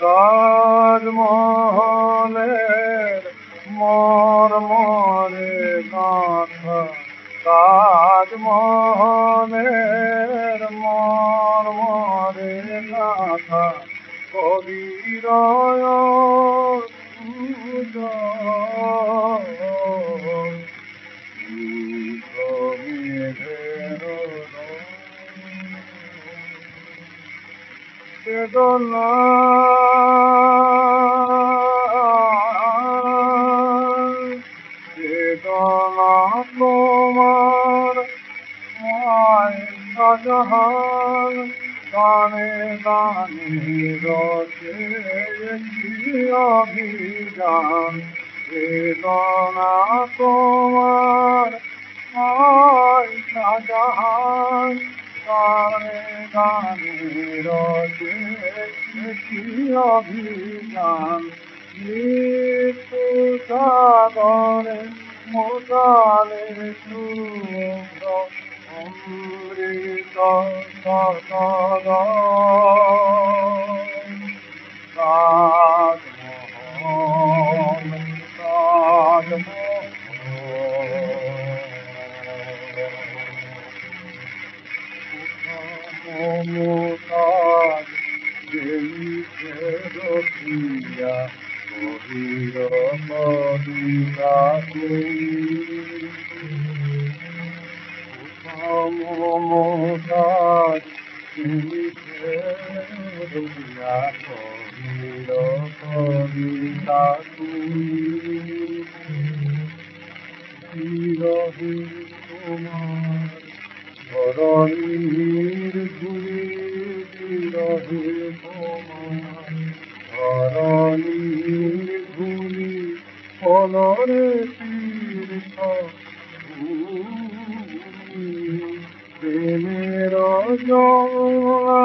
তাজমহলের মরমরে গাথা তাজমহলের মরমরে গাথা কবির বেদনা বেদনা তোমার মায় শাহজাহান গানে গানে রচে অভিযান বেদনা তোমার মায় গানে গানে রচে অভিযান মৃত্যু সাগরে মোদালে সুন্দর অমৃত সদা দেইছে রখিয়া মহির মদিনা মমতাজ দেইছে রখিয়া মহির মদিনা বিরহে তোমার ধরণীর ঘুরে বিরহে তোমার ধরণীর ঘুরি ফলরে তীর্থ প্রেমের জলা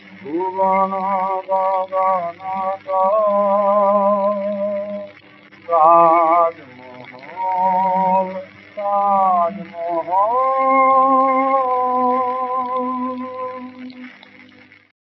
ಭುವನಾದ